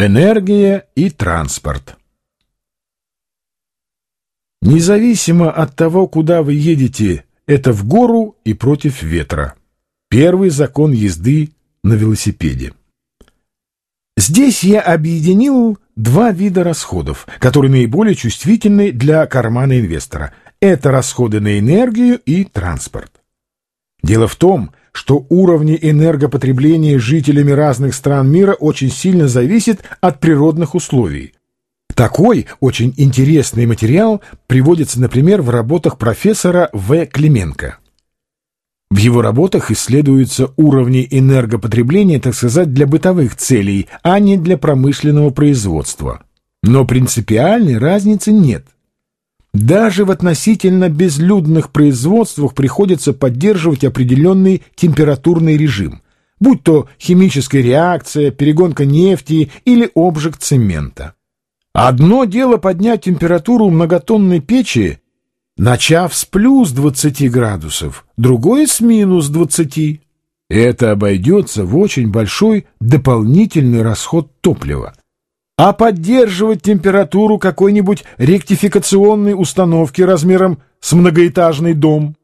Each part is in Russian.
Энергия и транспорт. Независимо от того, куда вы едете, это в гору и против ветра. Первый закон езды на велосипеде. Здесь я объединил два вида расходов, которые наиболее чувствительны для кармана инвестора. Это расходы на энергию и транспорт. Дело в том, что уровни энергопотребления жителями разных стран мира очень сильно зависят от природных условий. Такой очень интересный материал приводится, например, в работах профессора В. Клименко. В его работах исследуются уровни энергопотребления, так сказать, для бытовых целей, а не для промышленного производства. Но принципиальной разницы нет – даже в относительно безлюдных производствах приходится поддерживать определенный температурный режим, будь то химическая реакция, перегонка нефти или обжиг цемента. Одно дело поднять температуру многотонной печи, начав с плюс 20 градусов, другое с минус 20. Это обойдется в очень большой дополнительный расход топлива а поддерживать температуру какой-нибудь ректификационной установки размером с многоэтажный дом.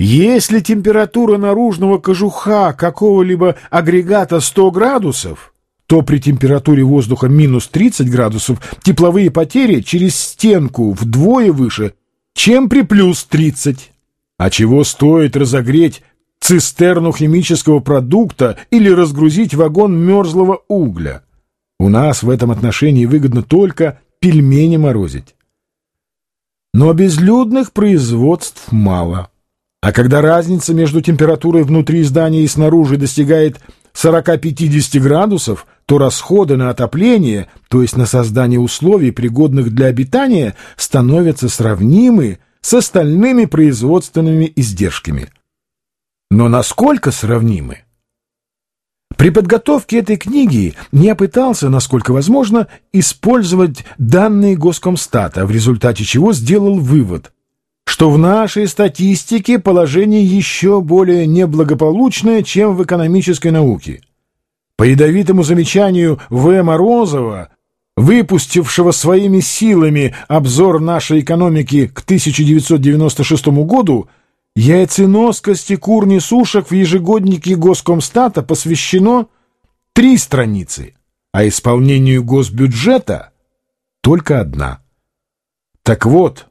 Если температура наружного кожуха какого-либо агрегата 100 градусов, то при температуре воздуха минус 30 градусов тепловые потери через стенку вдвое выше, чем при плюс 30. А чего стоит разогреть цистерну химического продукта или разгрузить вагон мерзлого угля? У нас в этом отношении выгодно только пельмени морозить. Но безлюдных производств мало. А когда разница между температурой внутри здания и снаружи достигает 40-50 градусов, то расходы на отопление, то есть на создание условий, пригодных для обитания, становятся сравнимы с остальными производственными издержками. Но насколько сравнимы? При подготовке этой книги я пытался, насколько возможно, использовать данные Госкомстата, в результате чего сделал вывод, что в нашей статистике положение еще более неблагополучное, чем в экономической науке. По ядовитому замечанию В. Морозова, выпустившего своими силами обзор нашей экономики к 1996 году, Яйценоскости кур-несушек в ежегоднике Госкомстата посвящено три страницы, а исполнению госбюджета только одна. Так вот,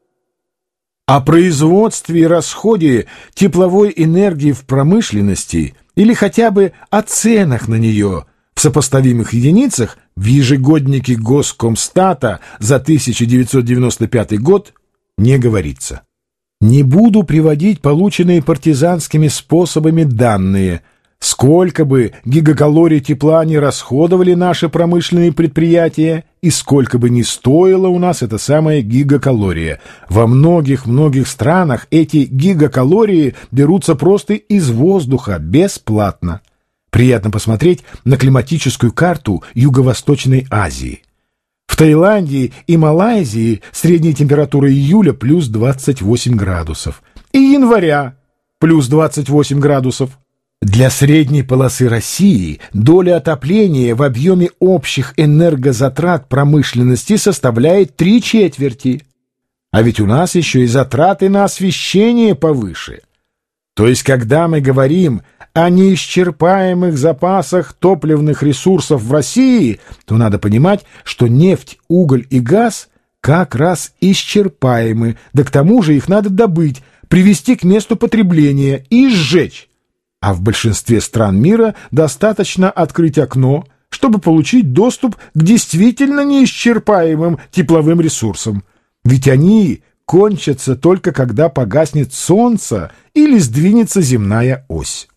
о производстве и расходе тепловой энергии в промышленности или хотя бы о ценах на нее в сопоставимых единицах в ежегоднике Госкомстата за 1995 год не говорится. Не буду приводить полученные партизанскими способами данные. Сколько бы гигакалорий тепла не расходовали наши промышленные предприятия, и сколько бы ни стоила у нас эта самая гигакалория. Во многих-многих странах эти гигакалории берутся просто из воздуха, бесплатно. Приятно посмотреть на климатическую карту Юго-Восточной Азии. В Таиланде и Малайзии средняя температура июля плюс 28 градусов. И января плюс 28 градусов. Для средней полосы России доля отопления в объеме общих энергозатрат промышленности составляет три четверти. А ведь у нас еще и затраты на освещение повыше. То есть, когда мы говорим о неисчерпаемых запасах топливных ресурсов в России, то надо понимать, что нефть, уголь и газ как раз исчерпаемы, да к тому же их надо добыть, привести к месту потребления и сжечь. А в большинстве стран мира достаточно открыть окно, чтобы получить доступ к действительно неисчерпаемым тепловым ресурсам. Ведь они кончатся только когда погаснет солнце или сдвинется земная ось.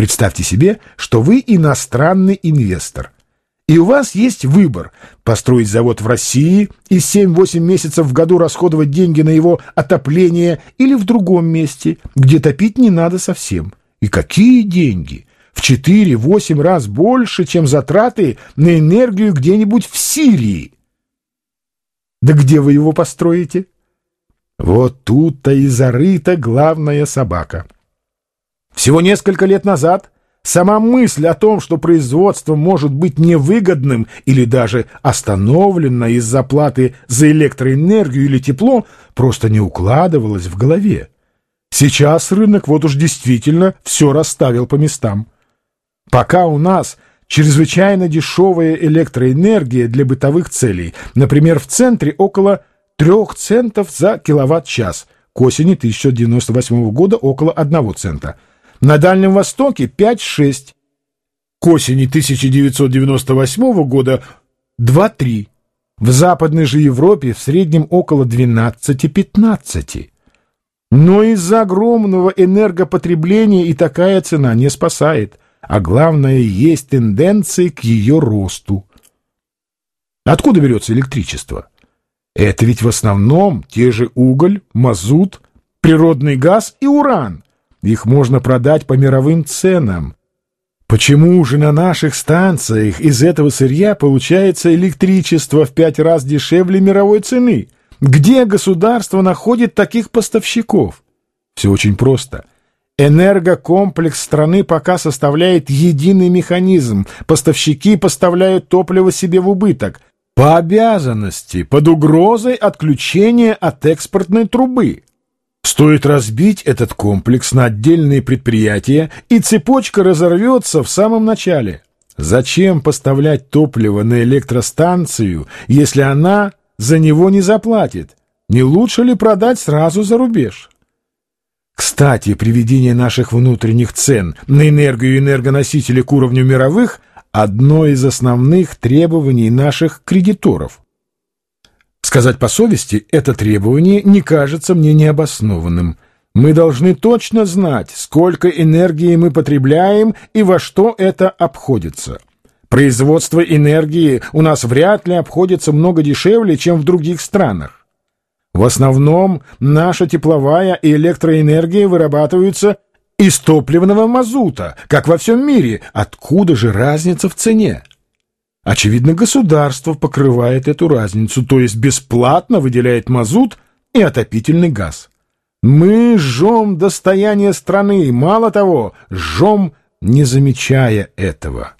Представьте себе, что вы иностранный инвестор, и у вас есть выбор – построить завод в России и 7-8 месяцев в году расходовать деньги на его отопление или в другом месте, где топить не надо совсем. И какие деньги? В 4-8 раз больше, чем затраты на энергию где-нибудь в Сирии. Да где вы его построите? Вот тут-то и зарыта главная собака. Всего несколько лет назад Сама мысль о том, что производство может быть невыгодным или даже остановлено из-за платы за электроэнергию или тепло, просто не укладывалась в голове. Сейчас рынок вот уж действительно все расставил по местам. Пока у нас чрезвычайно дешевая электроэнергия для бытовых целей, например, в центре около 3 центов за киловатт-час, к осени 1998 года около 1 цента – на Дальнем Востоке 5-6. К осени 1998 года 2-3. В Западной же Европе в среднем около 12-15. Но из-за огромного энергопотребления и такая цена не спасает, а главное, есть тенденции к ее росту. Откуда берется электричество? Это ведь в основном те же уголь, мазут, природный газ и уран – их можно продать по мировым ценам. Почему же на наших станциях из этого сырья получается электричество в пять раз дешевле мировой цены? Где государство находит таких поставщиков? Все очень просто. Энергокомплекс страны пока составляет единый механизм. Поставщики поставляют топливо себе в убыток. По обязанности, под угрозой отключения от экспортной трубы. Стоит разбить этот комплекс на отдельные предприятия, и цепочка разорвется в самом начале. Зачем поставлять топливо на электростанцию, если она за него не заплатит? Не лучше ли продать сразу за рубеж? Кстати, приведение наших внутренних цен на энергию и энергоносители к уровню мировых – одно из основных требований наших кредиторов. Сказать по совести, это требование не кажется мне необоснованным. Мы должны точно знать, сколько энергии мы потребляем и во что это обходится. Производство энергии у нас вряд ли обходится много дешевле, чем в других странах. В основном наша тепловая и электроэнергия вырабатываются из топливного мазута, как во всем мире. Откуда же разница в цене? Очевидно, государство покрывает эту разницу, то есть бесплатно выделяет мазут и отопительный газ. Мы жжем достояние страны, мало того, жжем, не замечая этого.